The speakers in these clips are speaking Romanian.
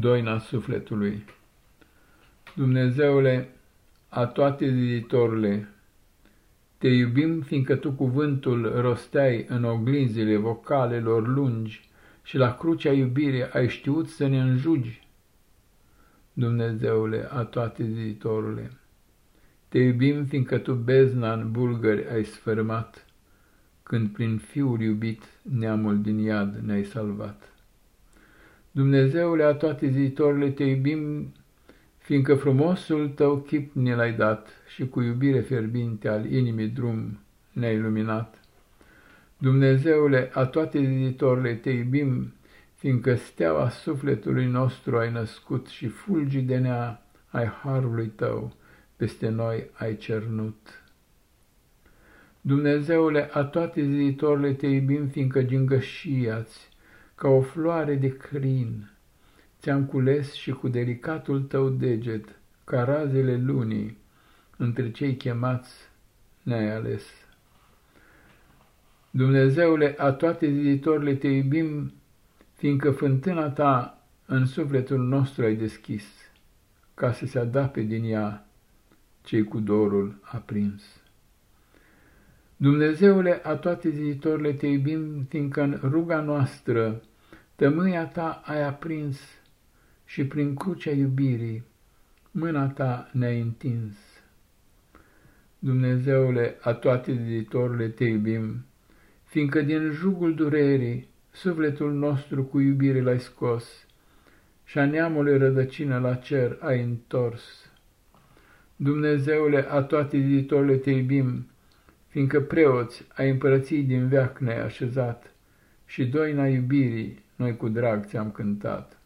doina sufletului. Dumnezeule, a toate ziditorule, te iubim fiindcă tu cuvântul rosteai în oglinzile vocalelor lungi și la crucea iubirii ai știut să ne înjugi. Dumnezeule, a toate ziditorule, te iubim fiindcă tu bezna în bulgări ai sfârmat, când prin Fiul iubit neamul din iad ne-ai salvat. Dumnezeule, a toate zitorile te iubim, fiindcă frumosul tău chip ne l-ai dat și cu iubire fierbinte al inimii drum ne-ai luminat. Dumnezeule, a toate zitorile te iubim, fiindcă steaua sufletului nostru ai născut și fulgi de nea ai harului tău peste noi ai cernut. Dumnezeule, a toate zitorile te iubim, fiindcă gingășiați ca o floare de crin. Ți-am cules și cu delicatul tău deget, ca razele lunii, între cei chemați ne-ai ales. Dumnezeule, a toate ziditorile te iubim, fiindcă fântâna ta în sufletul nostru ai deschis, ca să se adape din ea cei cu dorul aprins. Dumnezeule, a toate ziditorile te iubim, fiindcă în ruga noastră Tămâia ta ai aprins și prin crucea iubirii mâna ta ne-ai întins. Dumnezeule, a toate editorile te iubim, fiindcă din jugul durerii sufletul nostru cu iubire l-ai scos și a neamului rădăcină la cer ai întors. Dumnezeule, a toate editorile te iubim, fiindcă preoți ai împărății din veac ne-ai așezat și doina iubirii noi cu drag ți-am cântat.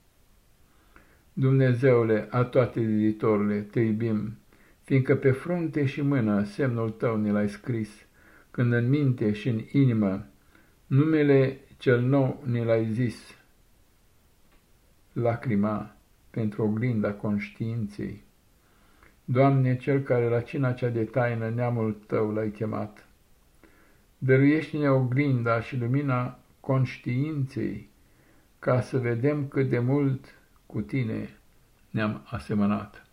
Dumnezeule, a toate editorile, te iubim, fiindcă pe frunte și mână semnul tău ne l-ai scris, când în minte și în inimă numele cel nou ne l-ai zis. Lacrima pentru oglinda conștiinței. Doamne, Cel care la cina cea de taină neamul Tău l-ai chemat, dăruiește-ne oglinda și lumina conștiinței, ca să vedem cât de mult cu tine ne-am asemănat.